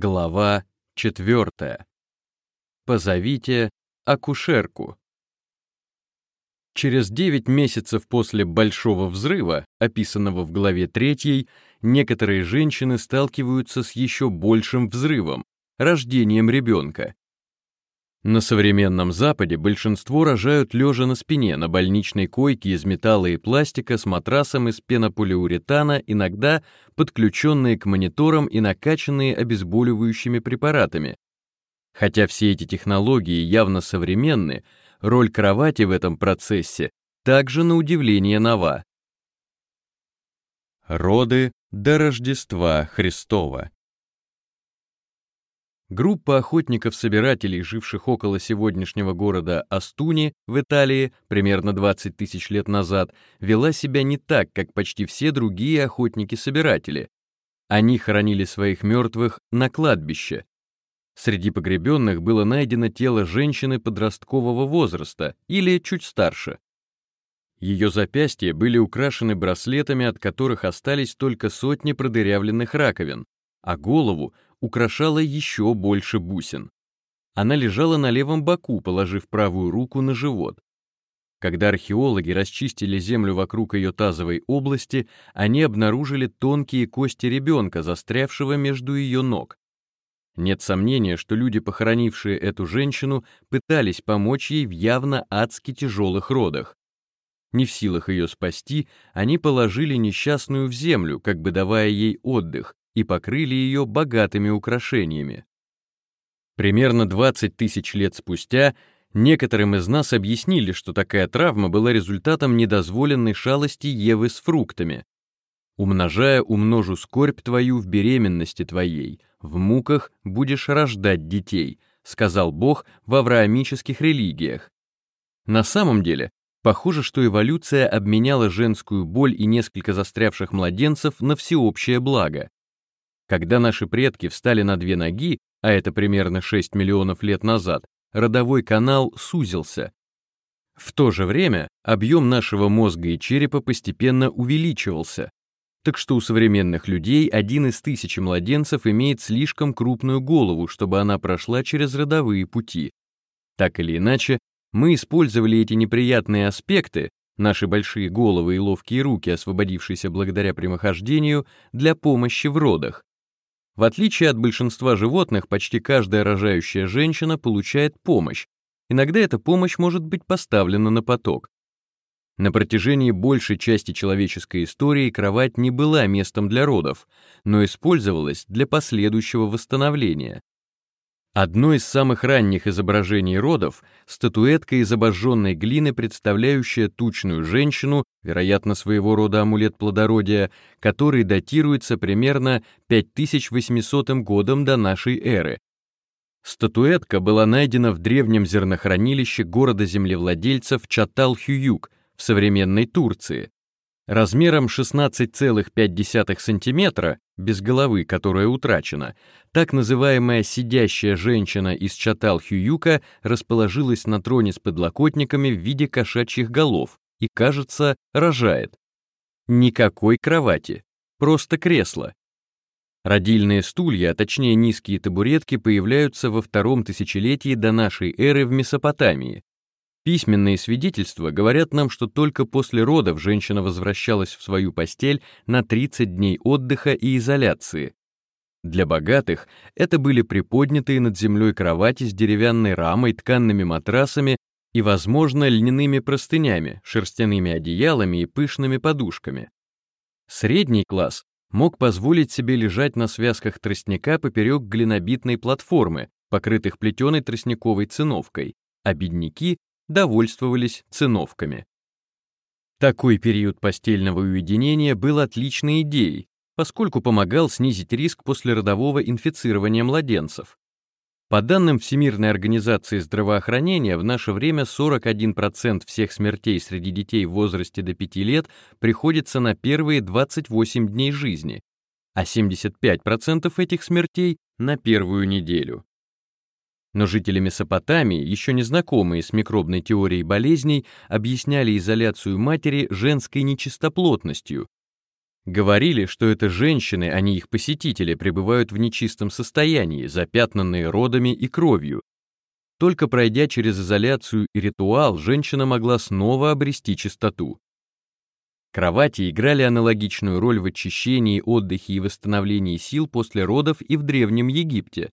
Глава 4. Позовите акушерку. Через 9 месяцев после Большого взрыва, описанного в главе 3, некоторые женщины сталкиваются с еще большим взрывом — рождением ребенка. На современном Западе большинство рожают лежа на спине на больничной койке из металла и пластика с матрасом из пенополиуретана, иногда подключенные к мониторам и накачанные обезболивающими препаратами. Хотя все эти технологии явно современны, роль кровати в этом процессе также на удивление нова. Роды до Рождества Христова Группа охотников-собирателей, живших около сегодняшнего города Астуни в Италии примерно 20 тысяч лет назад, вела себя не так, как почти все другие охотники-собиратели. Они хоронили своих мертвых на кладбище. Среди погребенных было найдено тело женщины подросткового возраста или чуть старше. Ее запястья были украшены браслетами, от которых остались только сотни продырявленных раковин, а голову украшала еще больше бусин. Она лежала на левом боку, положив правую руку на живот. Когда археологи расчистили землю вокруг ее тазовой области, они обнаружили тонкие кости ребенка, застрявшего между ее ног. Нет сомнения, что люди, похоронившие эту женщину, пытались помочь ей в явно адски тяжелых родах. Не в силах ее спасти, они положили несчастную в землю, как бы давая ей отдых, и покрыли ее богатыми украшениями. Примерно 20 тысяч лет спустя некоторым из нас объяснили, что такая травма была результатом недозволенной шалости Евы с фруктами. «Умножая, умножу скорбь твою в беременности твоей, в муках будешь рождать детей», сказал Бог в авраамических религиях. На самом деле, похоже, что эволюция обменяла женскую боль и несколько застрявших младенцев на всеобщее благо. Когда наши предки встали на две ноги, а это примерно 6 миллионов лет назад, родовой канал сузился. В то же время объем нашего мозга и черепа постепенно увеличивался, так что у современных людей один из тысячи младенцев имеет слишком крупную голову, чтобы она прошла через родовые пути. Так или иначе, мы использовали эти неприятные аспекты, наши большие головы и ловкие руки, освободившиеся благодаря прямохождению, для помощи в родах. В отличие от большинства животных, почти каждая рожающая женщина получает помощь. Иногда эта помощь может быть поставлена на поток. На протяжении большей части человеческой истории кровать не была местом для родов, но использовалась для последующего восстановления. Одно из самых ранних изображений родов — статуэтка из обожженной глины, представляющая тучную женщину, вероятно, своего рода амулет плодородия, который датируется примерно 5800 годом до нашей эры. Статуэтка была найдена в древнем зернохранилище города землевладельцев Чатал-Хююк в современной Турции. Размером 16,5 см, без головы, которая утрачена, так называемая «сидящая женщина» из Чатал-Хююка расположилась на троне с подлокотниками в виде кошачьих голов и, кажется, рожает. Никакой кровати, просто кресло. Родильные стулья, а точнее низкие табуретки, появляются во втором тысячелетии до нашей эры в Месопотамии. Письменные свидетельства говорят нам, что только после родов женщина возвращалась в свою постель на 30 дней отдыха и изоляции, для богатых это были приподнятые над землей кровати с деревянной рамой, тканными матрасами и, возможно, льняными простынями, шерстяными одеялами и пышными подушками. Средний класс мог позволить себе лежать на связках тростника поперек глинобитной платформы, покрытых плетеной тростниковой циновкой, а бедняки довольствовались циновками. Такой период постельного уединения был отличной идеей, поскольку помогал снизить риск послеродового инфицирования младенцев. По данным Всемирной организации здравоохранения, в наше время 41% всех смертей среди детей в возрасте до 5 лет приходится на первые 28 дней жизни, а 75% этих смертей — на первую неделю. Но жители Месопотамии, еще не знакомые с микробной теорией болезней, объясняли изоляцию матери женской нечистоплотностью, Говорили, что это женщины, а не их посетители, пребывают в нечистом состоянии, запятнанные родами и кровью. Только пройдя через изоляцию и ритуал, женщина могла снова обрести чистоту. Кровати играли аналогичную роль в очищении, отдыхе и восстановлении сил после родов и в Древнем Египте.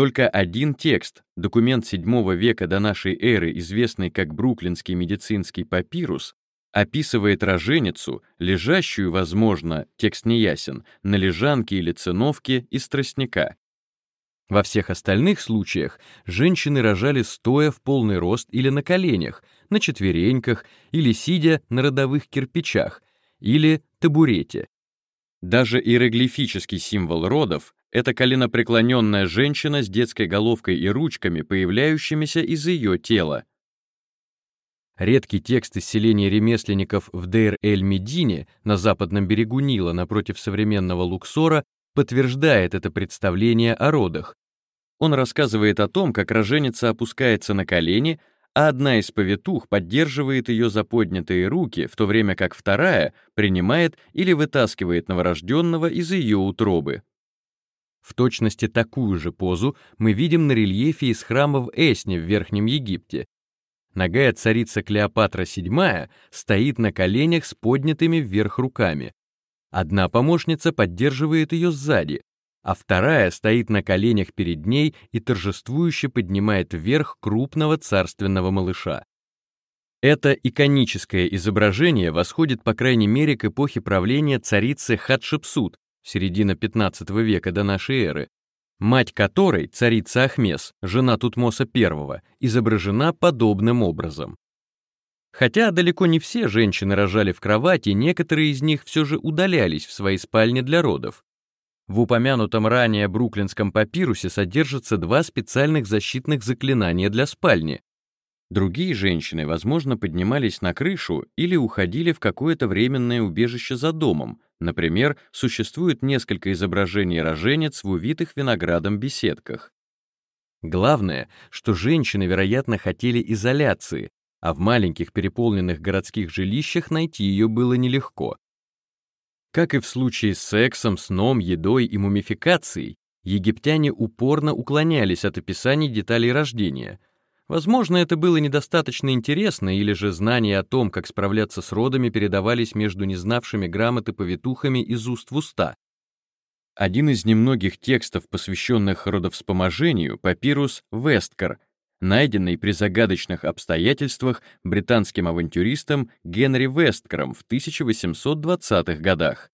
Только один текст, документ VII века до нашей эры, известный как Бруклинский медицинский папирус, описывает роженицу, лежащую, возможно, текст не ясен, на лежанке или циновке из тростника. Во всех остальных случаях женщины рожали стоя в полный рост или на коленях, на четвереньках, или сидя на родовых кирпичах, или табурете. Даже иероглифический символ родов — это коленопреклоненная женщина с детской головкой и ручками, появляющимися из ее тела. Редкий текст из селения ремесленников в Дейр-эль-Медине на западном берегу Нила напротив современного Луксора подтверждает это представление о родах. Он рассказывает о том, как роженица опускается на колени, а одна из повитух поддерживает ее за поднятые руки, в то время как вторая принимает или вытаскивает новорожденного из ее утробы. В точности такую же позу мы видим на рельефе из храма в Эсне в Верхнем Египте, Ногая царица Клеопатра VII стоит на коленях с поднятыми вверх руками. Одна помощница поддерживает ее сзади, а вторая стоит на коленях перед ней и торжествующе поднимает вверх крупного царственного малыша. Это иконическое изображение восходит по крайней мере к эпохе правления царицы Хатшепсут, середина 15 века до нашей эры, мать которой, царица Ахмес, жена Тутмоса I, изображена подобным образом. Хотя далеко не все женщины рожали в кровати, некоторые из них все же удалялись в свои спальни для родов. В упомянутом ранее бруклинском папирусе содержатся два специальных защитных заклинания для спальни. Другие женщины, возможно, поднимались на крышу или уходили в какое-то временное убежище за домом, Например, существует несколько изображений роженец в увитых виноградом беседках. Главное, что женщины, вероятно, хотели изоляции, а в маленьких переполненных городских жилищах найти ее было нелегко. Как и в случае с сексом, сном, едой и мумификацией, египтяне упорно уклонялись от описаний деталей рождения — Возможно, это было недостаточно интересно, или же знания о том, как справляться с родами, передавались между незнавшими грамоты повитухами из уст в уста. Один из немногих текстов, посвященных родовспоможению, папирус Весткар, найденный при загадочных обстоятельствах британским авантюристом Генри Весткаром в 1820-х годах.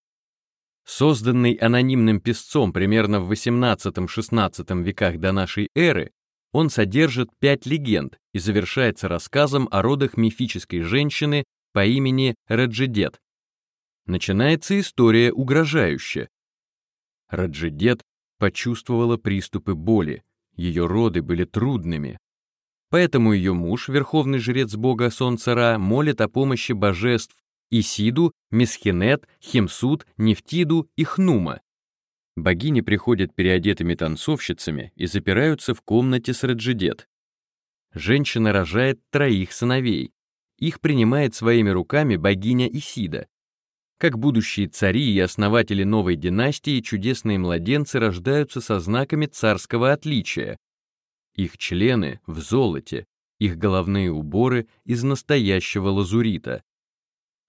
Созданный анонимным писцом примерно в XVIII-XVI веках до нашей эры, он содержит пять легенд и завершается рассказом о родах мифической женщины по имени Раджидет. Начинается история угрожающая. Раджидет почувствовала приступы боли, ее роды были трудными. Поэтому ее муж, верховный жрец бога Солнца Ра, молит о помощи божеств Исиду, Месхинет, Химсут, Нефтиду и Хнума, Богини приходят переодетыми танцовщицами и запираются в комнате с Раджидет. Женщина рожает троих сыновей. Их принимает своими руками богиня Исида. Как будущие цари и основатели новой династии, чудесные младенцы рождаются со знаками царского отличия. Их члены в золоте, их головные уборы из настоящего лазурита.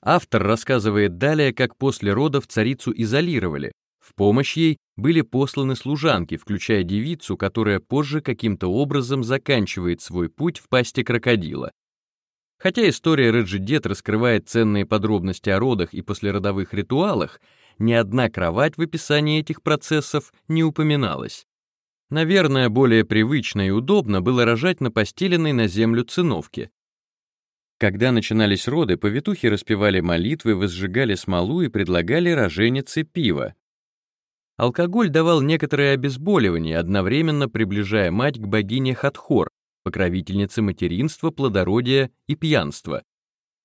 Автор рассказывает далее, как после родов царицу изолировали, в помощь ей были посланы служанки, включая девицу, которая позже каким-то образом заканчивает свой путь в пасти крокодила. Хотя история Реджидет раскрывает ценные подробности о родах и послеродовых ритуалах, ни одна кровать в описании этих процессов не упоминалась. Наверное, более привычно и удобно было рожать на постеленной на землю циновке. Когда начинались роды, повитухи распевали молитвы, возжигали смолу и предлагали роженице пиво, Алкоголь давал некоторое обезболивание, одновременно приближая мать к богине Хатхор, покровительнице материнства, плодородия и пьянства.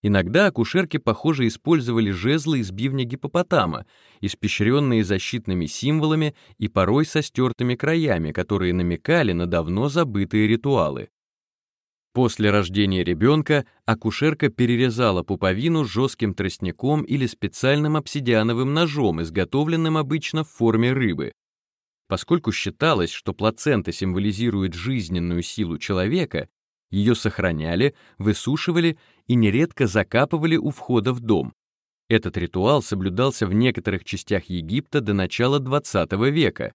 Иногда акушерки, похоже, использовали жезлы из бивня гипопотама, испещренные защитными символами и порой со стертыми краями, которые намекали на давно забытые ритуалы. После рождения ребенка акушерка перерезала пуповину жестким тростником или специальным обсидиановым ножом, изготовленным обычно в форме рыбы. Поскольку считалось, что плацента символизирует жизненную силу человека, ее сохраняли, высушивали и нередко закапывали у входа в дом. Этот ритуал соблюдался в некоторых частях Египта до начала XX века.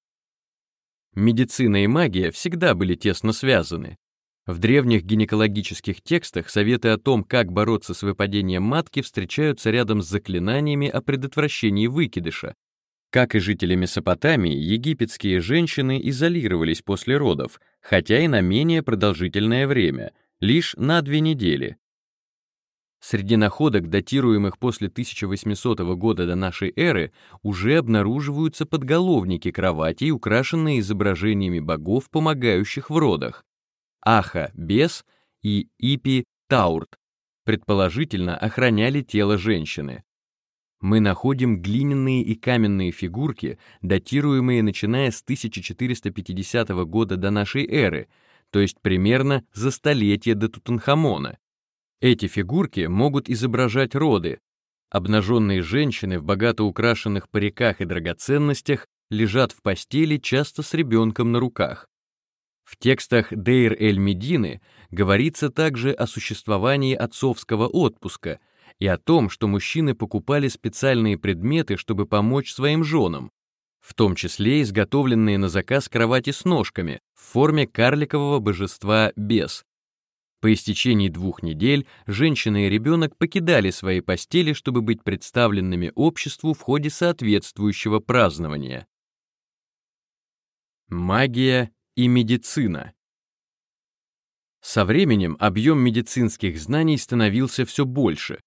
Медицина и магия всегда были тесно связаны. В древних гинекологических текстах советы о том, как бороться с выпадением матки, встречаются рядом с заклинаниями о предотвращении выкидыша. Как и жители Месопотамии, египетские женщины изолировались после родов, хотя и на менее продолжительное время, лишь на две недели. Среди находок, датируемых после 1800 года до нашей эры, уже обнаруживаются подголовники кроватей, украшенные изображениями богов, помогающих в родах. Аха — бес и Ипи — таурт, предположительно охраняли тело женщины. Мы находим глиняные и каменные фигурки, датируемые начиная с 1450 года до нашей эры, то есть примерно за столетие до Тутанхамона. Эти фигурки могут изображать роды. Обнаженные женщины в богато украшенных париках и драгоценностях лежат в постели часто с ребенком на руках. В текстах Дейр-эль-Медины говорится также о существовании отцовского отпуска и о том, что мужчины покупали специальные предметы, чтобы помочь своим женам, в том числе изготовленные на заказ кровати с ножками в форме карликового божества Бес. По истечении двух недель женщина и ребенок покидали свои постели, чтобы быть представленными обществу в ходе соответствующего празднования. Магия и медицина. Со временем объем медицинских знаний становился все больше.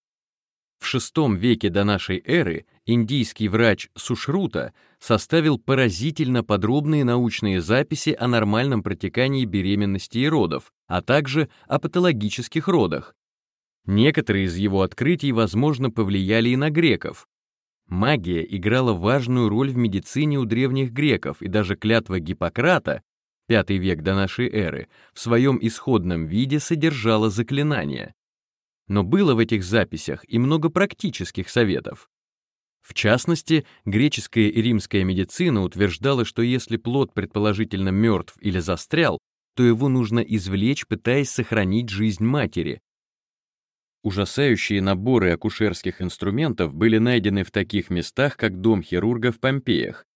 В VI веке до нашей эры индийский врач Сушрута составил поразительно подробные научные записи о нормальном протекании беременности и родов, а также о патологических родах. Некоторые из его открытий, возможно, повлияли и на греков. Магия играла важную роль в медицине у древних греков, и даже клятва Гиппократа V век до нашей эры, в своем исходном виде содержала заклинания. Но было в этих записях и много практических советов. В частности, греческая и римская медицина утверждала, что если плод предположительно мертв или застрял, то его нужно извлечь, пытаясь сохранить жизнь матери. Ужасающие наборы акушерских инструментов были найдены в таких местах, как дом хирурга в Помпеях,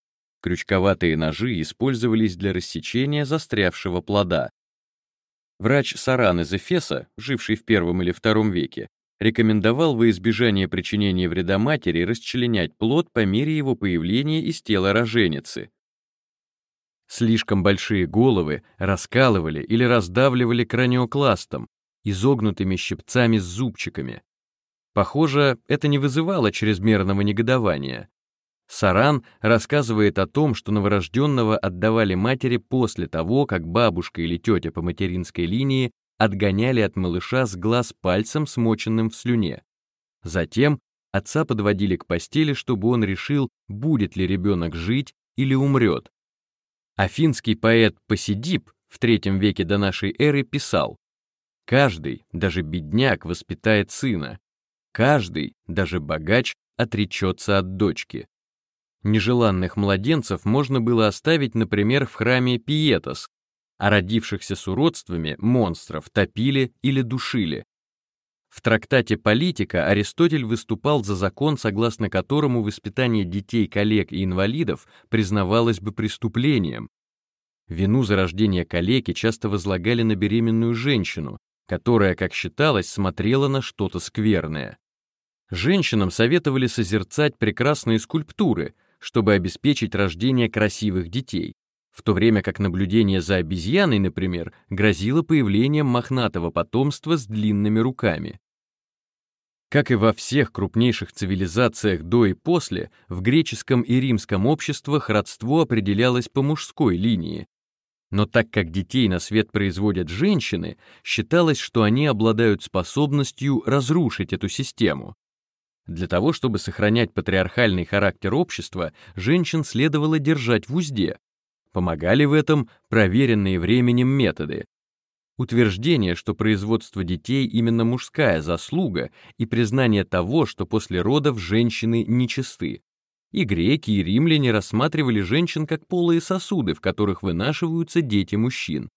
Крючковатые ножи использовались для рассечения застрявшего плода. Врач Саран из Эфеса, живший в первом или втором веке, рекомендовал во избежание причинения вреда матери расчленять плод по мере его появления из тела роженицы. Слишком большие головы раскалывали или раздавливали краниокластом, изогнутыми щипцами с зубчиками. Похоже, это не вызывало чрезмерного негодования. Саран рассказывает о том, что новорожденного отдавали матери после того, как бабушка или тетя по материнской линии отгоняли от малыша с глаз пальцем, смоченным в слюне. Затем отца подводили к постели, чтобы он решил, будет ли ребенок жить или умрет. Афинский поэт Посидип в III веке до нашей эры писал «Каждый, даже бедняк, воспитает сына. Каждый, даже богач, отречется от дочки. Нежеланных младенцев можно было оставить, например, в храме Пиетос, а родившихся с уродствами монстров топили или душили. В трактате «Политика» Аристотель выступал за закон, согласно которому воспитание детей, коллег и инвалидов признавалось бы преступлением. Вину за рождение калеки часто возлагали на беременную женщину, которая, как считалось, смотрела на что-то скверное. Женщинам советовали созерцать прекрасные скульптуры, чтобы обеспечить рождение красивых детей, в то время как наблюдение за обезьяной, например, грозило появлением мохнатого потомства с длинными руками. Как и во всех крупнейших цивилизациях до и после, в греческом и римском обществах родство определялось по мужской линии. Но так как детей на свет производят женщины, считалось, что они обладают способностью разрушить эту систему. Для того, чтобы сохранять патриархальный характер общества, женщин следовало держать в узде. Помогали в этом проверенные временем методы. Утверждение, что производство детей именно мужская заслуга и признание того, что после родов женщины нечисты. И греки, и римляне рассматривали женщин как полые сосуды, в которых вынашиваются дети мужчин.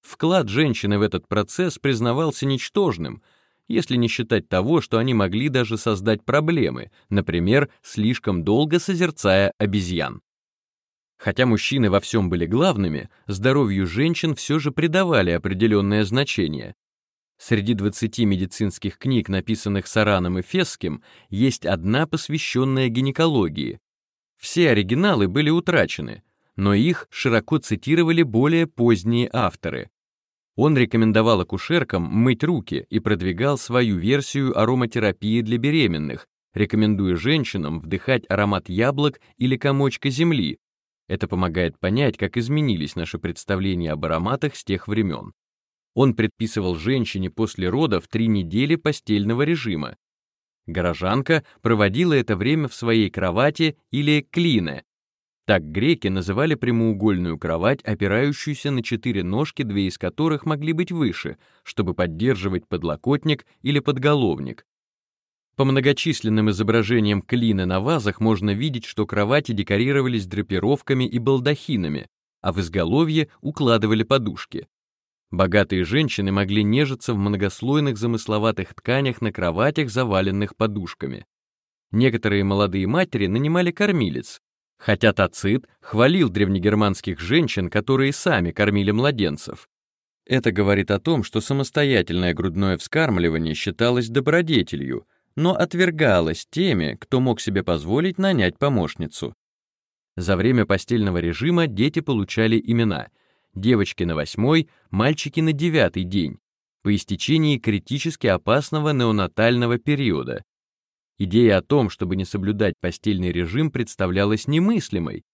Вклад женщины в этот процесс признавался ничтожным, если не считать того, что они могли даже создать проблемы, например, слишком долго созерцая обезьян. Хотя мужчины во всем были главными, здоровью женщин все же придавали определенное значение. Среди 20 медицинских книг, написанных Сараном и Фесским, есть одна, посвященная гинекологии. Все оригиналы были утрачены, но их широко цитировали более поздние авторы. Он рекомендовал акушеркам мыть руки и продвигал свою версию ароматерапии для беременных, рекомендуя женщинам вдыхать аромат яблок или комочка земли, это помогает понять, как изменились наши представления об ароматах с тех времен. Он предписывал женщине после родов три недели постельного режима. Горожанка проводила это время в своей кровати или клине. Так греки называли прямоугольную кровать, опирающуюся на четыре ножки, две из которых могли быть выше, чтобы поддерживать подлокотник или подголовник, по многочисленным изображениям клина на вазах можно видеть, что кровати декорировались драпировками и балдахинами, а в изголовье укладывали подушки. Богатые женщины могли нежиться в многослойных замысловатых тканях на кроватях, заваленных подушками. Некоторые молодые матери нанимали кормилец, хотя Тацит хвалил древнегерманских женщин, которые сами кормили младенцев. Это говорит о том, что самостоятельное грудное вскармливание считалось добродетелью — но отвергалась теми, кто мог себе позволить нанять помощницу. За время постельного режима дети получали имена. Девочки на восьмой, мальчики на девятый день, по истечении критически опасного неонатального периода. Идея о том, чтобы не соблюдать постельный режим, представлялась немыслимой.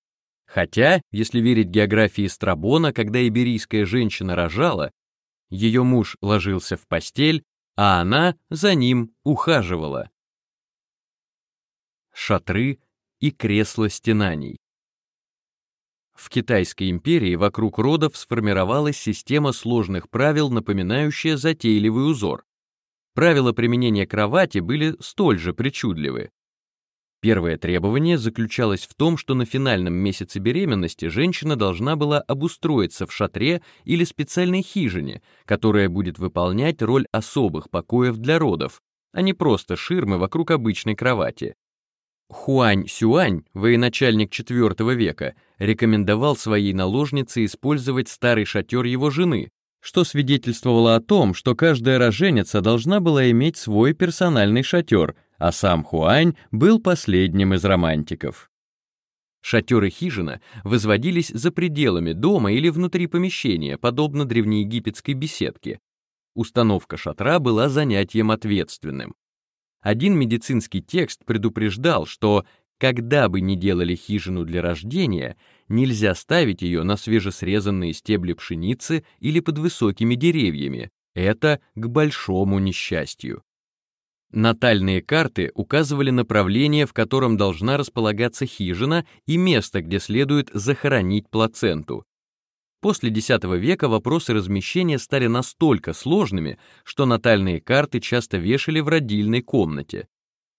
Хотя, если верить географии Страбона, когда иберийская женщина рожала, ее муж ложился в постель, а она за ним ухаживала. Шатры и кресла стенаний. В Китайской империи вокруг родов сформировалась система сложных правил, напоминающая затейливый узор. Правила применения кровати были столь же причудливы. Первое требование заключалось в том, что на финальном месяце беременности женщина должна была обустроиться в шатре или специальной хижине, которая будет выполнять роль особых покоев для родов, а не просто ширмы вокруг обычной кровати. Хуань Сюань, военачальник IV века, рекомендовал своей наложнице использовать старый шатер его жены, что свидетельствовало о том, что каждая роженица должна была иметь свой персональный шатер, а сам Хуань был последним из романтиков. Шатер и хижина возводились за пределами дома или внутри помещения, подобно древнеегипетской беседке. Установка шатра была занятием ответственным. Один медицинский текст предупреждал, что когда бы ни делали хижину для рождения, нельзя ставить ее на свежесрезанные стебли пшеницы или под высокими деревьями. Это к большому несчастью. Натальные карты указывали направление, в котором должна располагаться хижина и место, где следует захоронить плаценту. После X века вопросы размещения стали настолько сложными, что натальные карты часто вешали в родильной комнате.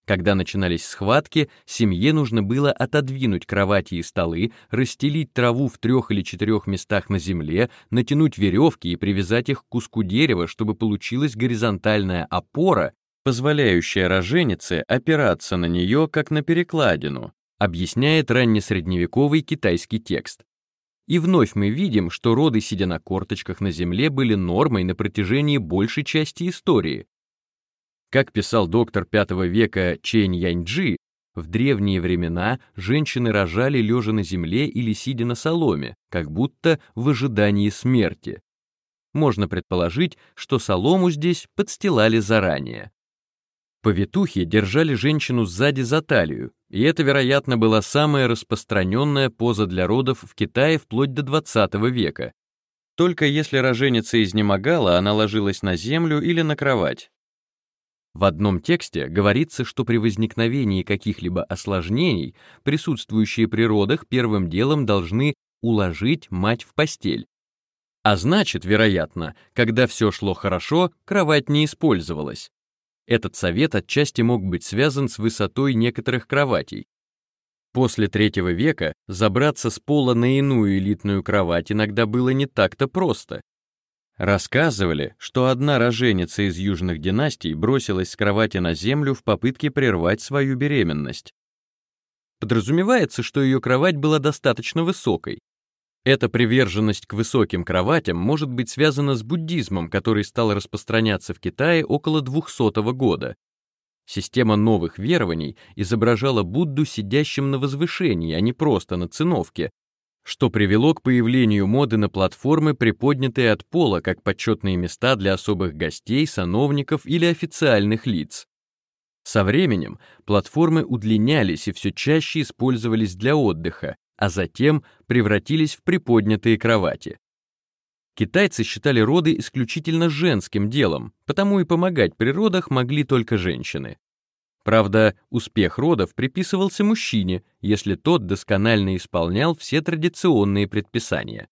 Когда начинались схватки, семье нужно было отодвинуть кровати и столы, расстелить траву в трех или четырех местах на земле, натянуть веревки и привязать их к куску дерева, чтобы получилась горизонтальная опора, позволяющая роженице опираться на нее как на перекладину, объясняет раннесредневековый китайский текст. И вновь мы видим, что роды, сидя на корточках на земле, были нормой на протяжении большей части истории. Как писал доктор V века Чэнь Яньджи, в древние времена женщины рожали лежа на земле или сидя на соломе, как будто в ожидании смерти. Можно предположить, что солому здесь подстилали заранее. Повитухи держали женщину сзади за талию, и это, вероятно, была самая распространенная поза для родов в Китае вплоть до 20 века. Только если роженица изнемогала, она ложилась на землю или на кровать. В одном тексте говорится, что при возникновении каких-либо осложнений присутствующие при родах первым делом должны уложить мать в постель. А значит, вероятно, когда все шло хорошо, кровать не использовалась. Этот совет отчасти мог быть связан с высотой некоторых кроватей. После третьего века забраться с пола на иную элитную кровать иногда было не так-то просто. Рассказывали, что одна роженица из южных династий бросилась с кровати на землю в попытке прервать свою беременность. Подразумевается, что ее кровать была достаточно высокой. Эта приверженность к высоким кроватям может быть связана с буддизмом, который стал распространяться в Китае около 200 года. Система новых верований изображала Будду сидящим на возвышении, а не просто на циновке, что привело к появлению моды на платформы, приподнятые от пола, как почетные места для особых гостей, сановников или официальных лиц. Со временем платформы удлинялись и все чаще использовались для отдыха, а затем превратились в приподнятые кровати. Китайцы считали роды исключительно женским делом, потому и помогать при родах могли только женщины. Правда, успех родов приписывался мужчине, если тот досконально исполнял все традиционные предписания.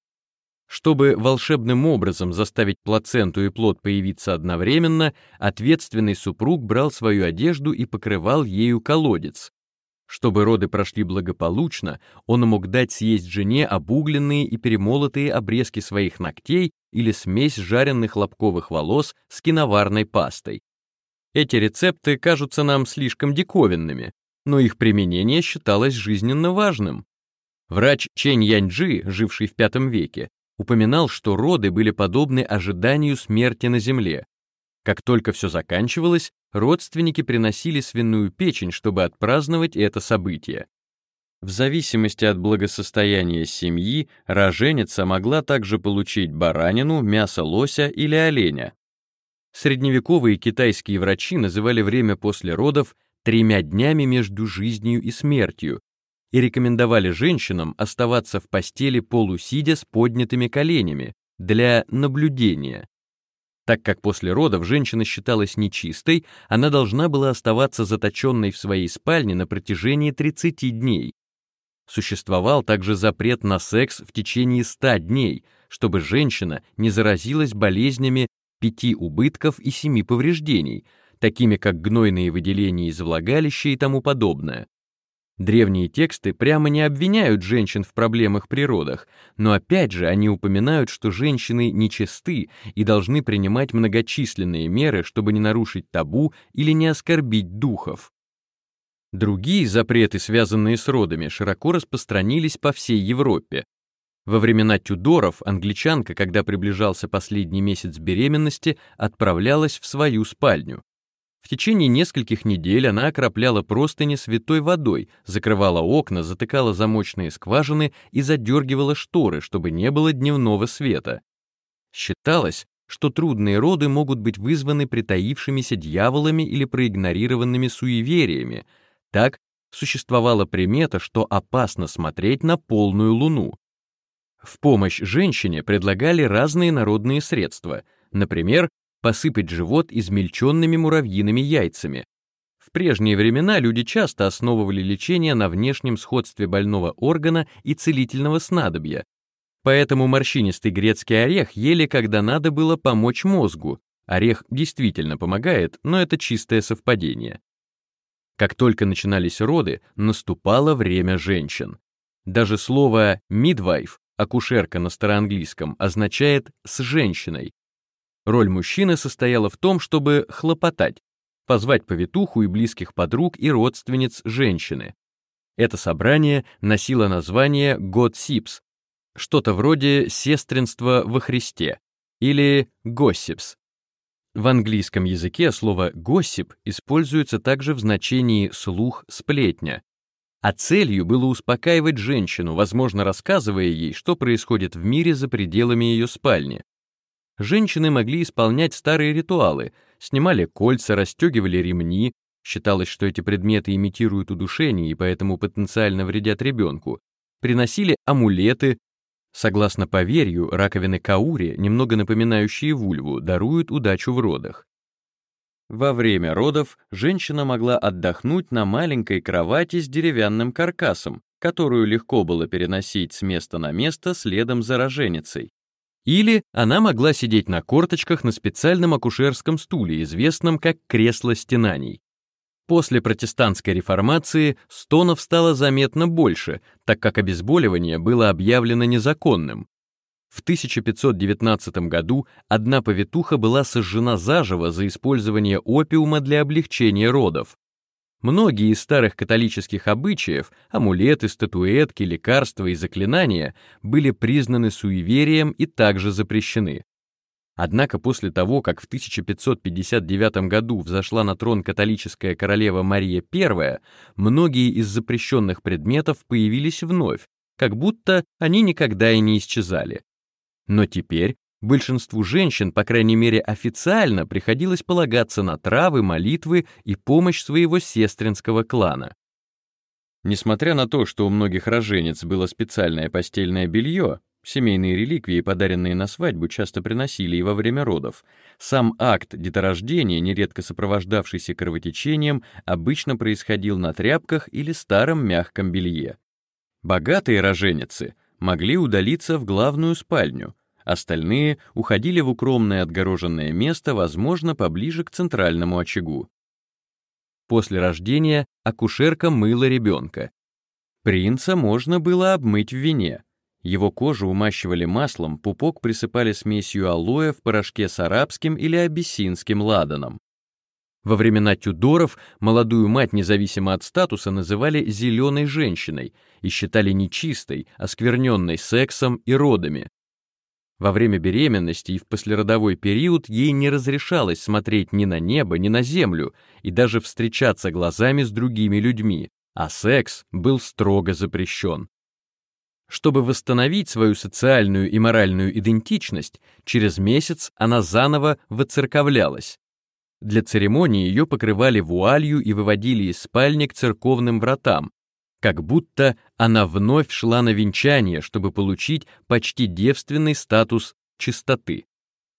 Чтобы волшебным образом заставить плаценту и плод появиться одновременно, ответственный супруг брал свою одежду и покрывал ею колодец. Чтобы роды прошли благополучно, он мог дать съесть жене обугленные и перемолотые обрезки своих ногтей или смесь жареных лобковых волос с киноварной пастой, эти рецепты кажутся нам слишком диковинными, но их применение считалось жизненно важным. Врач Чэнь Яньджи, живший в V веке, упоминал, что роды были подобны ожиданию смерти на земле. Как только все заканчивалось, родственники приносили свиную печень, чтобы отпраздновать это событие. В зависимости от благосостояния семьи, роженица могла также получить баранину, мясо лося или оленя. Средневековые китайские врачи называли время после родов тремя днями между жизнью и смертью и рекомендовали женщинам оставаться в постели полусидя с поднятыми коленями для наблюдения. Так как после родов женщина считалась нечистой, она должна была оставаться заточенной в своей спальне на протяжении 30 дней. Существовал также запрет на секс в течение 100 дней, чтобы женщина не заразилась болезнями пяти убытков и семи повреждений, такими как гнойные выделения из влагалища и тому подобное. Древние тексты прямо не обвиняют женщин в проблемах при родах, но опять же они упоминают, что женщины нечисты и должны принимать многочисленные меры, чтобы не нарушить табу или не оскорбить духов. Другие запреты, связанные с родами, широко распространились по всей Европе, во времена Тюдоров англичанка, когда приближался последний месяц беременности, отправлялась в свою спальню. В течение нескольких недель она окропляла простыни святой водой, закрывала окна, затыкала замочные скважины и задергивала шторы, чтобы не было дневного света. Считалось, что трудные роды могут быть вызваны притаившимися дьяволами или проигнорированными суевериями. Так существовала примета, что опасно смотреть на полную луну. В помощь женщине предлагали разные народные средства, например, посыпать живот измельченными муравьиными яйцами. В прежние времена люди часто основывали лечение на внешнем сходстве больного органа и целительного снадобья. Поэтому морщинистый грецкий орех ели, когда надо было помочь мозгу. Орех действительно помогает, но это чистое совпадение. Как только начинались роды, наступало время женщин. Даже слово «midwife» акушерка на староанглийском, означает «с женщиной». Роль мужчины состояла в том, чтобы хлопотать, позвать повитуху и близких подруг и родственниц женщины. Это собрание носило название «God Сипс», что-то вроде «сестринства во Христе» или «gossips». В английском языке слово «gossip» используется также в значении «слух, сплетня», а целью было успокаивать женщину, возможно, рассказывая ей, что происходит в мире за пределами ее спальни. Женщины могли исполнять старые ритуалы, снимали кольца, расстегивали ремни, считалось, что эти предметы имитируют удушение и поэтому потенциально вредят ребенку, приносили амулеты, Согласно поверью, раковины каури, немного напоминающие вульву, даруют удачу в родах. Во время родов женщина могла отдохнуть на маленькой кровати с деревянным каркасом, которую легко было переносить с места на место следом за роженицей. Или она могла сидеть на корточках на специальном акушерском стуле, известном как кресло стенаний. После протестантской реформации стонов стало заметно больше, так как обезболивание было объявлено незаконным. В 1519 году одна повитуха была сожжена заживо за использование опиума для облегчения родов. Многие из старых католических обычаев, амулеты, статуэтки, лекарства и заклинания, были признаны суеверием и также запрещены. Однако после того, как в 1559 году взошла на трон католическая королева Мария I, многие из запрещенных предметов появились вновь, как будто они никогда и не исчезали. Но теперь большинству женщин, по крайней мере официально, приходилось полагаться на травы, молитвы и помощь своего сестринского клана. Несмотря на то, что у многих роженец было специальное постельное белье, Семейные реликвии, подаренные на свадьбу, часто приносили и во время родов. Сам акт деторождения, нередко сопровождавшийся кровотечением, обычно происходил на тряпках или старом мягком белье. Богатые роженицы могли удалиться в главную спальню, остальные уходили в укромное отгороженное место, возможно, поближе к центральному очагу. После рождения акушерка мыла ребенка. Принца можно было обмыть в вине, его кожу умащивали маслом, пупок присыпали смесью алоэ в порошке с арабским или абиссинским ладаном. Во времена Тюдоров молодую мать, независимо от статуса, называли «зеленой женщиной» и считали нечистой, оскверненной сексом и родами. Во время беременности и в послеродовой период ей не разрешалось смотреть ни на небо, ни на землю и даже встречаться глазами с другими людьми, а секс был строго запрещен. Чтобы восстановить свою социальную и моральную идентичность, через месяц она заново воцерковлялась. Для церемонии ее покрывали вуалью и выводили из спальни к церковным вратам, как будто она вновь шла на венчание, чтобы получить почти девственный статус чистоты.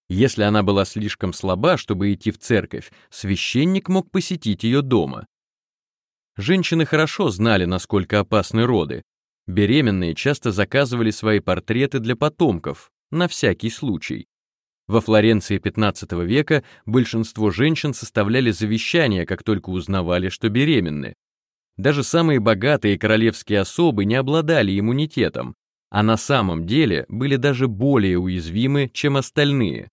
Если она была слишком слаба, чтобы идти в церковь, священник мог посетить ее дома. Женщины хорошо знали, насколько опасны роды, Беременные часто заказывали свои портреты для потомков, на всякий случай. Во Флоренции XV века большинство женщин составляли завещания, как только узнавали, что беременны. Даже самые богатые королевские особы не обладали иммунитетом, а на самом деле были даже более уязвимы, чем остальные.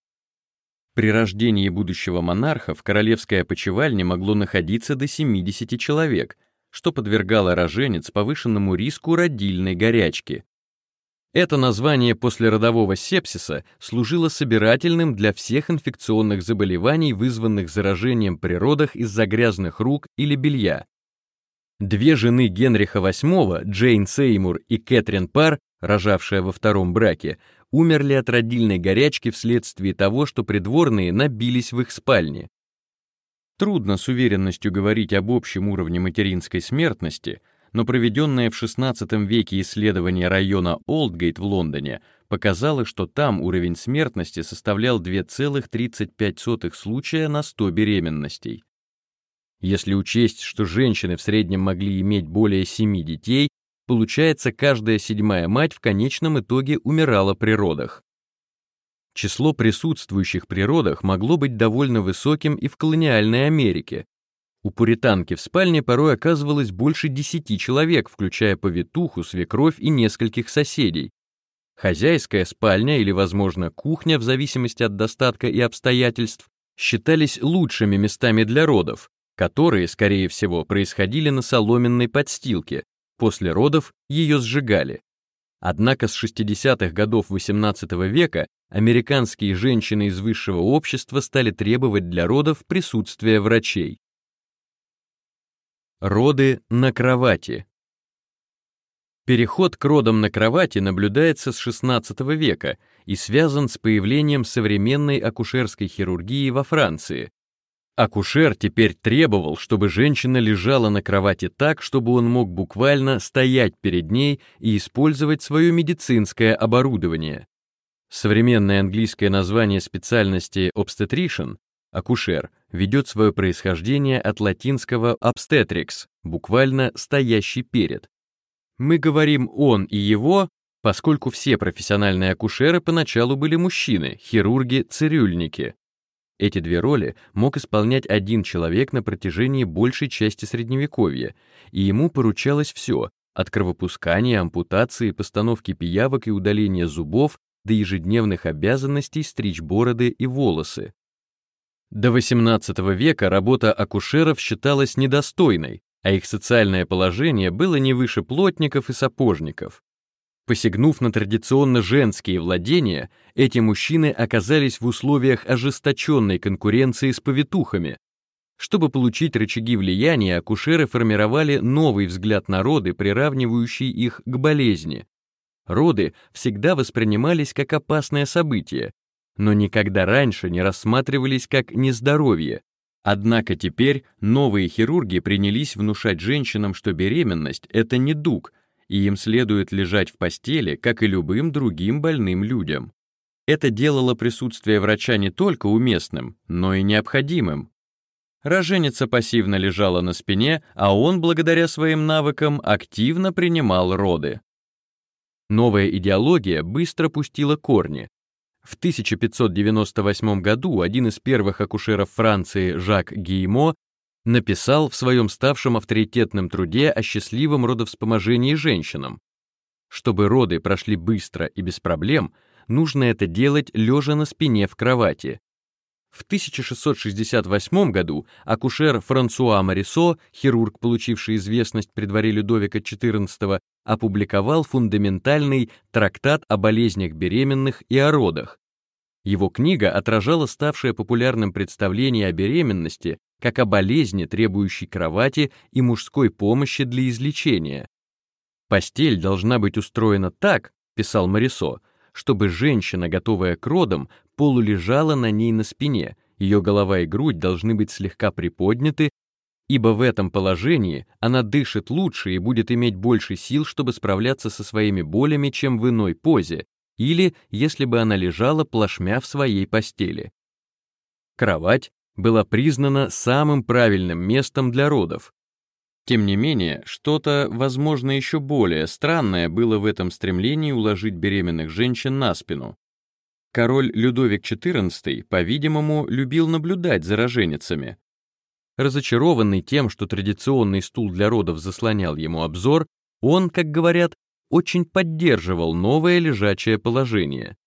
При рождении будущего монарха в королевской опочивальне могло находиться до 70 человек — что подвергало роженец повышенному риску родильной горячки. Это название после родового сепсиса служило собирательным для всех инфекционных заболеваний, вызванных заражением при родах из-за грязных рук или белья. Две жены Генриха VIII, Джейн Сеймур и Кэтрин Пар, рожавшая во втором браке, умерли от родильной горячки вследствие того, что придворные набились в их спальне. Трудно с уверенностью говорить об общем уровне материнской смертности, но проведенное в XVI веке исследование района Олдгейт в Лондоне показало, что там уровень смертности составлял 2,35 случая на 100 беременностей. Если учесть, что женщины в среднем могли иметь более 7 детей, получается, каждая седьмая мать в конечном итоге умирала при родах. Число присутствующих при родах могло быть довольно высоким и в колониальной Америке. У пуританки в спальне порой оказывалось больше десяти человек, включая повитуху, свекровь и нескольких соседей. Хозяйская спальня или, возможно, кухня, в зависимости от достатка и обстоятельств, считались лучшими местами для родов, которые, скорее всего, происходили на соломенной подстилке. После родов ее сжигали. Однако с 60-х годов XVIII века американские женщины из высшего общества стали требовать для родов присутствия врачей. Роды на кровати. Переход к родам на кровати наблюдается с XVI века и связан с появлением современной акушерской хирургии во Франции. Акушер теперь требовал, чтобы женщина лежала на кровати так, чтобы он мог буквально стоять перед ней и использовать свое медицинское оборудование. Современное английское название специальности obstetrician — акушер — ведет свое происхождение от латинского obstetrix, буквально «стоящий перед». Мы говорим «он» и «его», поскольку все профессиональные акушеры поначалу были мужчины, хирурги-цирюльники. Эти две роли мог исполнять один человек на протяжении большей части Средневековья, и ему поручалось все, от кровопускания, ампутации, постановки пиявок и удаления зубов до ежедневных обязанностей стричь бороды и волосы. До XVIII века работа акушеров считалась недостойной, а их социальное положение было не выше плотников и сапожников. Посягнув на традиционно женские владения, эти мужчины оказались в условиях ожесточенной конкуренции с повитухами. Чтобы получить рычаги влияния, акушеры формировали новый взгляд на роды, приравнивающий их к болезни. Роды всегда воспринимались как опасное событие, но никогда раньше не рассматривались как нездоровье. Однако теперь новые хирурги принялись внушать женщинам, что беременность — это недуг, и им следует лежать в постели, как и любым другим больным людям. Это делало присутствие врача не только уместным, но и необходимым. Роженица пассивно лежала на спине, а он, благодаря своим навыкам, активно принимал роды. Новая идеология быстро пустила корни. В 1598 году один из первых акушеров Франции, Жак Гиймо, написал в своем ставшем авторитетном труде о счастливом родовспоможении женщинам. Чтобы роды прошли быстро и без проблем, нужно это делать лежа на спине в кровати. В 1668 году акушер Франсуа Марисо, хирург, получивший известность при дворе Людовика XIV, опубликовал фундаментальный трактат о болезнях беременных и о родах. Его книга отражала ставшее популярным представление о беременности как о болезни, требующей кровати и мужской помощи для излечения. «Постель должна быть устроена так», — писал Марисо, чтобы женщина, готовая к родам, полулежала на ней на спине, ее голова и грудь должны быть слегка приподняты, ибо в этом положении она дышит лучше и будет иметь больше сил, чтобы справляться со своими болями, чем в иной позе, или если бы она лежала плашмя в своей постели. Кровать была признана самым правильным местом для родов. Тем не менее, что-то, возможно, еще более странное было в этом стремлении уложить беременных женщин на спину. Король Людовик XIV, по-видимому, любил наблюдать за роженицами. Разочарованный тем, что традиционный стул для родов заслонял ему обзор, он, как говорят, очень поддерживал новое лежачее положение.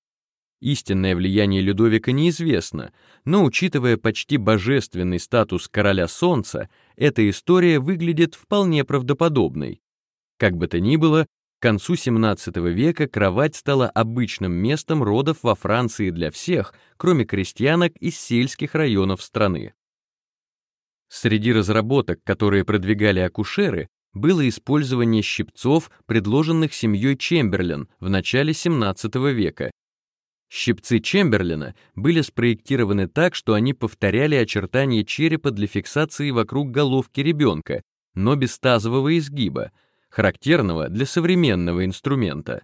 Истинное влияние Людовика неизвестно, но учитывая почти божественный статус короля солнца, эта история выглядит вполне правдоподобной. Как бы то ни было, концу XVII века кровать стала обычным местом родов во Франции для всех, кроме крестьянок из сельских районов страны. Среди разработок, которые продвигали акушеры, было использование щипцов, предложенных семьей Чемберлен в начале XVII века, Щипцы Чемберлина были спроектированы так, что они повторяли очертания черепа для фиксации вокруг головки ребенка, но без тазового изгиба, характерного для современного инструмента.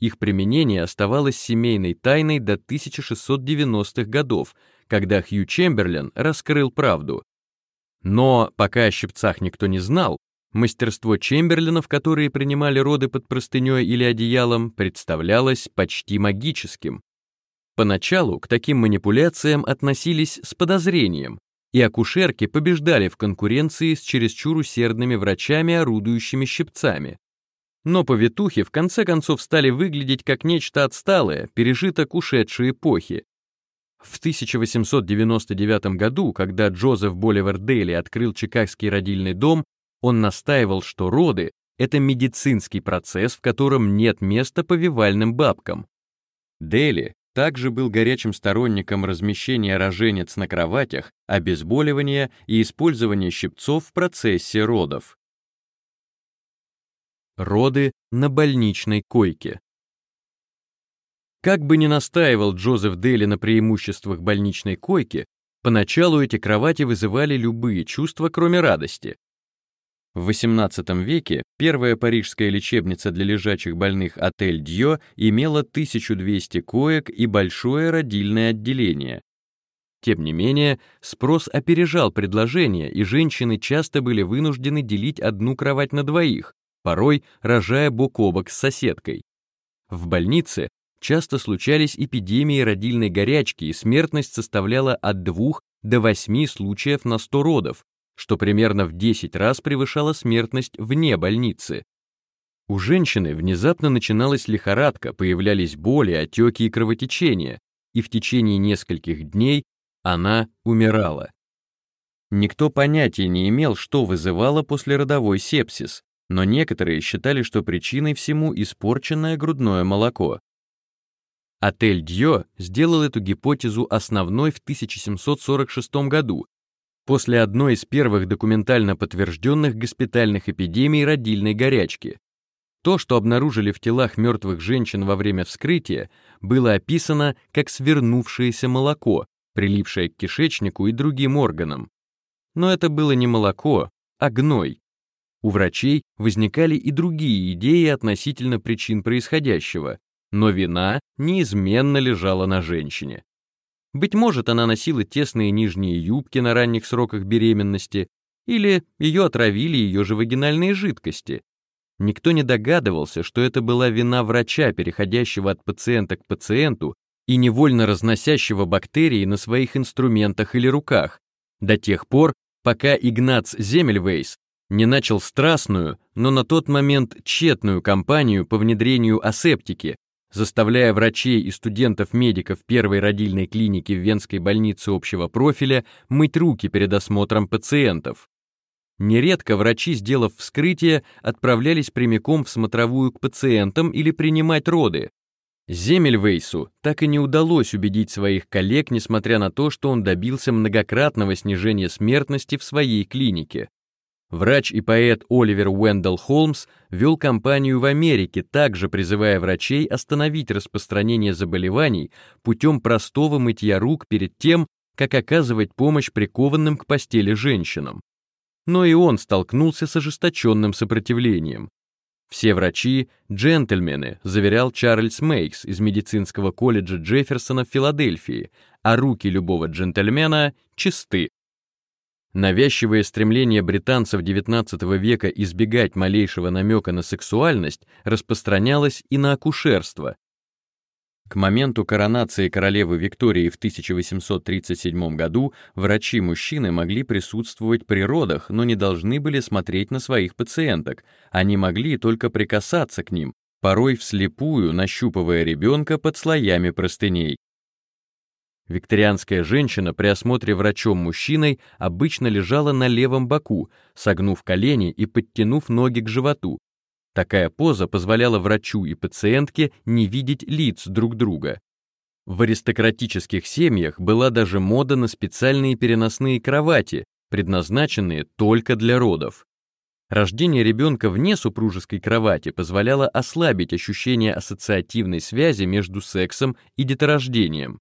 Их применение оставалось семейной тайной до 1690-х годов, когда Хью Чемберлен раскрыл правду. Но пока о щипцах никто не знал, Мастерство Чемберлинов, которые принимали роды под простыней или одеялом, представлялось почти магическим. Поначалу к таким манипуляциям относились с подозрением, и акушерки побеждали в конкуренции с чересчур усердными врачами, орудующими щипцами. Но повитухи в конце концов стали выглядеть как нечто отсталое, пережиток ушедшей эпохи. В 1899 году, когда Джозеф Боливер Дейли открыл Чикагский родильный дом, он настаивал, что роды — это медицинский процесс, в котором нет места повивальным бабкам. Дели также был горячим сторонником размещения роженец на кроватях, обезболивания и использования щипцов в процессе родов. Роды на больничной койке. Как бы ни настаивал Джозеф Дели на преимуществах больничной койки, поначалу эти кровати вызывали любые чувства, кроме радости. В XVIII веке первая парижская лечебница для лежачих больных отель Дьо имела 1200 коек и большое родильное отделение. Тем не менее, спрос опережал предложение, и женщины часто были вынуждены делить одну кровать на двоих, порой рожая бок о бок с соседкой. В больнице часто случались эпидемии родильной горячки, и смертность составляла от 2 до 8 случаев на 100 родов, что примерно в 10 раз превышало смертность вне больницы. У женщины внезапно начиналась лихорадка, появлялись боли, отеки и кровотечения, и в течение нескольких дней она умирала. Никто понятия не имел, что вызывало послеродовой сепсис, но некоторые считали, что причиной всему испорченное грудное молоко. Отель Дьо сделал эту гипотезу основной в 1746 году, после одной из первых документально подтвержденных госпитальных эпидемий родильной горячки. То, что обнаружили в телах мертвых женщин во время вскрытия, было описано как свернувшееся молоко, прилипшее к кишечнику и другим органам. Но это было не молоко, а гной. У врачей возникали и другие идеи относительно причин происходящего, но вина неизменно лежала на женщине. Быть может, она носила тесные нижние юбки на ранних сроках беременности, или ее отравили ее же вагинальные жидкости. Никто не догадывался, что это была вина врача, переходящего от пациента к пациенту и невольно разносящего бактерии на своих инструментах или руках, до тех пор, пока Игнац Земельвейс не начал страстную, но на тот момент тщетную кампанию по внедрению асептики, заставляя врачей и студентов-медиков первой родильной клиники в Венской больнице общего профиля мыть руки перед осмотром пациентов. Нередко врачи, сделав вскрытие, отправлялись прямиком в смотровую к пациентам или принимать роды. Земельвейсу так и не удалось убедить своих коллег, несмотря на то, что он добился многократного снижения смертности в своей клинике. Врач и поэт Оливер Уэндell Холмс вел кампанию в Америке, также призывая врачей остановить распространение заболеваний путем простого мытья рук перед тем, как оказывать помощь прикованным к постели женщинам. Но и он столкнулся с ожесточенным сопротивлением. «Все врачи — джентльмены», заверял Чарльз Мейкс из медицинского колледжа Джефферсона в Филадельфии, а руки любого джентльмена чисты. Навязчивое стремление британцев XIX века избегать малейшего намека на сексуальность распространялось и на акушерство. К моменту коронации королевы Виктории в 1837 году врачи-мужчины могли присутствовать при родах, но не должны были смотреть на своих пациенток, они могли только прикасаться к ним, порой вслепую нащупывая ребенка под слоями простыней. Викторианская женщина при осмотре врачом-мужчиной обычно лежала на левом боку, согнув колени и подтянув ноги к животу. Такая поза позволяла врачу и пациентке не видеть лиц друг друга. В аристократических семьях была даже мода на специальные переносные кровати, предназначенные только для родов. Рождение ребенка вне супружеской кровати позволяло ослабить ощущение ассоциативной связи между сексом и деторождением.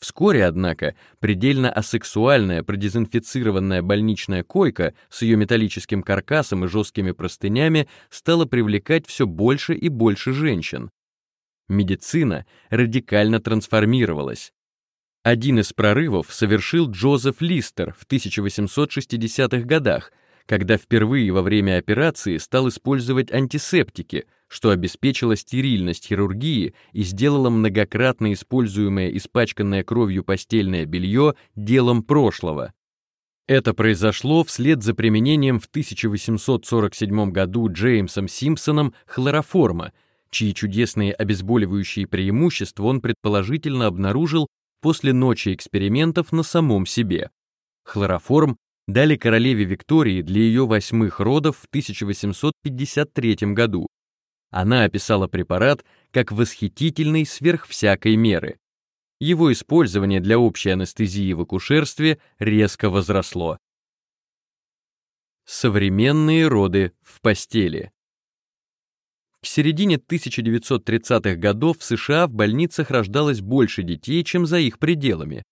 Вскоре, однако, предельно асексуальная продезинфицированная больничная койка с ее металлическим каркасом и жесткими простынями стала привлекать все больше и больше женщин. Медицина радикально трансформировалась. Один из прорывов совершил Джозеф Листер в 1860-х годах, когда впервые во время операции стал использовать антисептики — что обеспечило стерильность хирургии и сделало многократно используемое испачканное кровью постельное белье делом прошлого. Это произошло вслед за применением в 1847 году Джеймсом Симпсоном хлороформа, чьи чудесные обезболивающие преимущества он предположительно обнаружил после ночи экспериментов на самом себе. Хлороформ дали королеве Виктории для ее восьмых родов в 1853 году, она описала препарат как восхитительный сверх всякой меры. Его использование для общей анестезии в акушерстве резко возросло. Современные роды в постели. К середине 1930-х годов в США в больницах рождалось больше детей, чем за их пределами,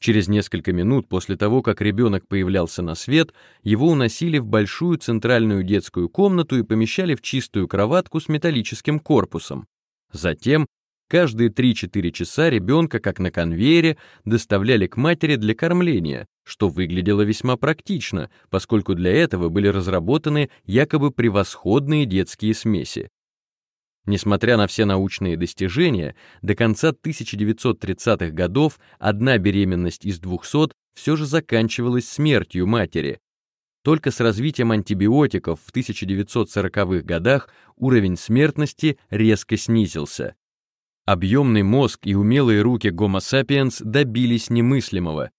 Через несколько минут после того, как ребенок появлялся на свет, его уносили в большую центральную детскую комнату и помещали в чистую кроватку с металлическим корпусом. Затем каждые 3-4 часа ребенка, как на конвейере, доставляли к матери для кормления, что выглядело весьма практично, поскольку для этого были разработаны якобы превосходные детские смеси. Несмотря на все научные достижения, до конца 1930-х годов одна беременность из 200 все же заканчивалась смертью матери. Только с развитием антибиотиков в 1940-х годах уровень смертности резко снизился. Объемный мозг и умелые руки Homo sapiens добились немыслимого.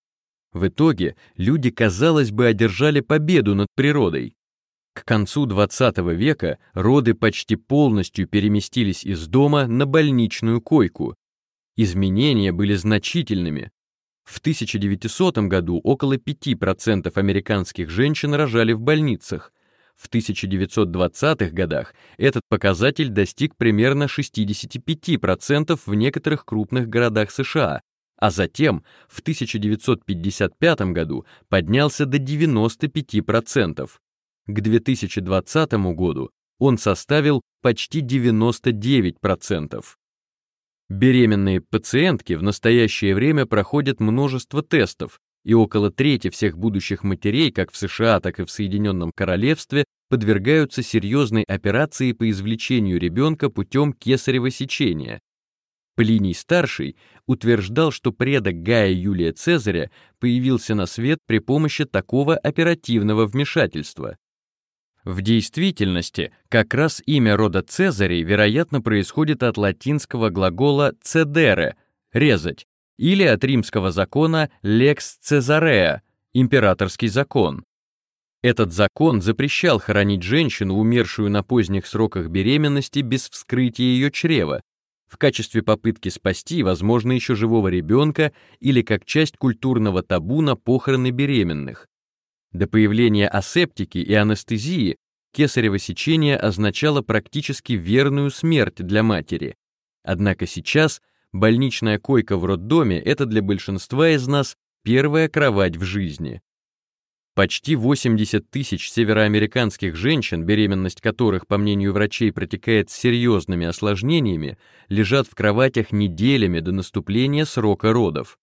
В итоге люди, казалось бы, одержали победу над природой. К концу XX века роды почти полностью переместились из дома на больничную койку. Изменения были значительными. В 1900 году около 5% американских женщин рожали в больницах. В 1920-х годах этот показатель достиг примерно 65% в некоторых крупных городах США, а затем в 1955 году поднялся до 95%. К 2020 году он составил почти 99%. Беременные пациентки в настоящее время проходят множество тестов, и около трети всех будущих матерей, как в США, так и в Соединенном Королевстве, подвергаются серьезной операции по извлечению ребенка путем кесарево сечения. Плиний-старший утверждал, что предок Гая Юлия Цезаря появился на свет при помощи такого оперативного вмешательства. В действительности, как раз имя рода Цезарей, вероятно, происходит от латинского глагола «cedere» — «резать», или от римского закона «lex Caesarea» — «императорский закон». Этот закон запрещал хоронить женщину, умершую на поздних сроках беременности, без вскрытия ее чрева, в качестве попытки спасти, возможно, еще живого ребенка или как часть культурного табу на похороны беременных. До появления асептики и анестезии кесарево сечение означало практически верную смерть для матери. Однако сейчас больничная койка в роддоме — это для большинства из нас первая кровать в жизни. Почти 80 тысяч североамериканских женщин, беременность которых, по мнению врачей, протекает с серьезными осложнениями, лежат в кроватях неделями до наступления срока родов.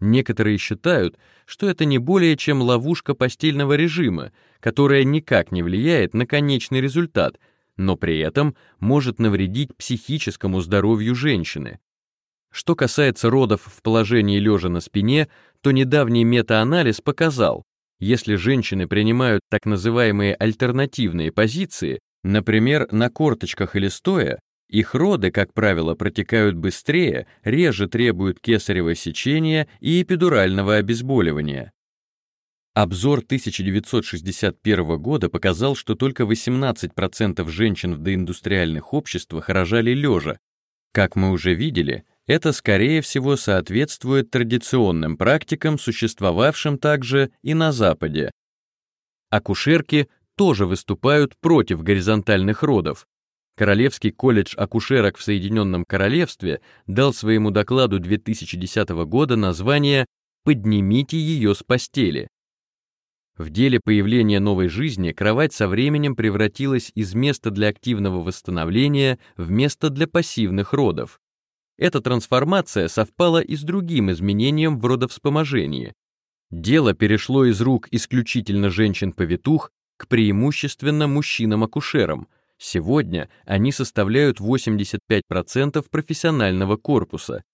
Некоторые считают, что это не более чем ловушка постельного режима, которая никак не влияет на конечный результат, но при этом может навредить психическому здоровью женщины. Что касается родов в положении лежа на спине, то недавний метаанализ показал, если женщины принимают так называемые альтернативные позиции, например, на корточках или стоя, их роды, как правило, протекают быстрее, реже требуют кесарево сечения и эпидурального обезболивания. Обзор 1961 года показал, что только 18% женщин в доиндустриальных обществах рожали лежа. Как мы уже видели, это, скорее всего, соответствует традиционным практикам, существовавшим также и на Западе. Акушерки тоже выступают против горизонтальных родов, Королевский колледж акушерок в Соединенном Королевстве дал своему докладу 2010 года название «Поднимите ее с постели». В деле появления новой жизни кровать со временем превратилась из места для активного восстановления в место для пассивных родов. Эта трансформация совпала и с другим изменением в родовспоможении. Дело перешло из рук исключительно женщин-повитух к преимущественно мужчинам-акушерам, Сегодня они составляют 85% профессионального корпуса.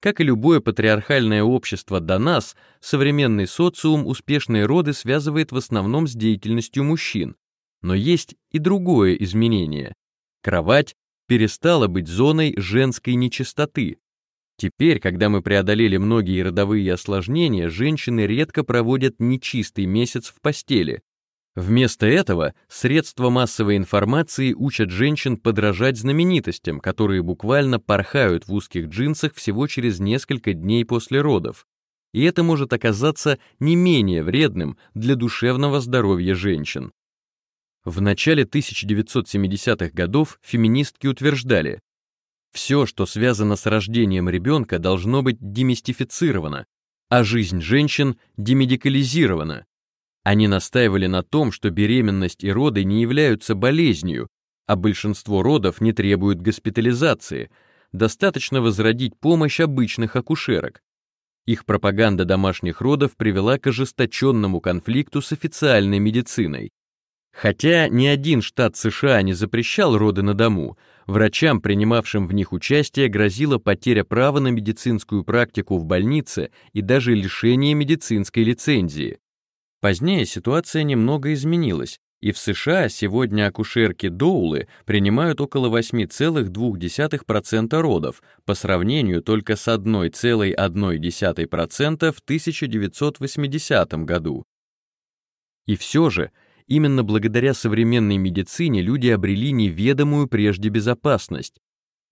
Как и любое патриархальное общество до нас, современный социум успешные роды связывает в основном с деятельностью мужчин. Но есть и другое изменение. Кровать перестала быть зоной женской нечистоты. Теперь, когда мы преодолели многие родовые осложнения, женщины редко проводят нечистый месяц в постели, Вместо этого средства массовой информации учат женщин подражать знаменитостям, которые буквально порхают в узких джинсах всего через несколько дней после родов. И это может оказаться не менее вредным для душевного здоровья женщин. В начале 1970-х годов феминистки утверждали, все, что связано с рождением ребенка, должно быть демистифицировано, а жизнь женщин демедикализирована. Они настаивали на том, что беременность и роды не являются болезнью, а большинство родов не требуют госпитализации, достаточно возродить помощь обычных акушерок. Их пропаганда домашних родов привела к ожесточенному конфликту с официальной медициной. Хотя ни один штат США не запрещал роды на дому, врачам, принимавшим в них участие, грозила потеря права на медицинскую практику в больнице и даже лишение медицинской лицензии. Позднее ситуация немного изменилась, и в США сегодня акушерки-доулы принимают около 8,2% родов по сравнению только с 1,1% в 1980 году. И все же, именно благодаря современной медицине люди обрели неведомую прежде безопасность.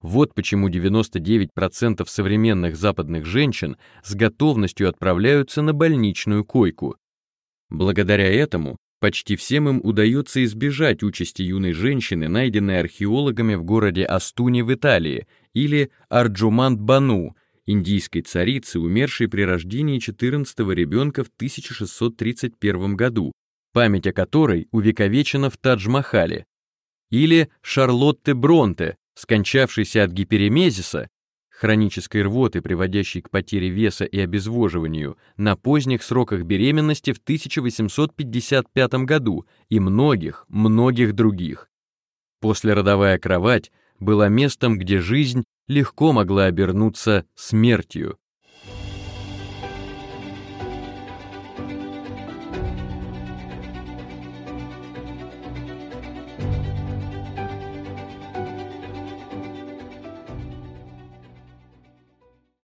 Вот почему 99% современных западных женщин с готовностью отправляются на больничную койку. Благодаря этому Почти всем им удается избежать участи юной женщины, найденной археологами в городе Астуни в Италии, или Арджумант-Бану, индийской царицы, умершей при рождении 14-го ребенка в 1631 году, память о которой увековечена в Тадж-Махале, или Шарлотте Бронте, скончавшейся от гиперемезиса хронической рвоты, приводящей к потере веса и обезвоживанию, на поздних сроках беременности в 1855 году и многих, многих других. Послеродовая кровать была местом, где жизнь легко могла обернуться смертью.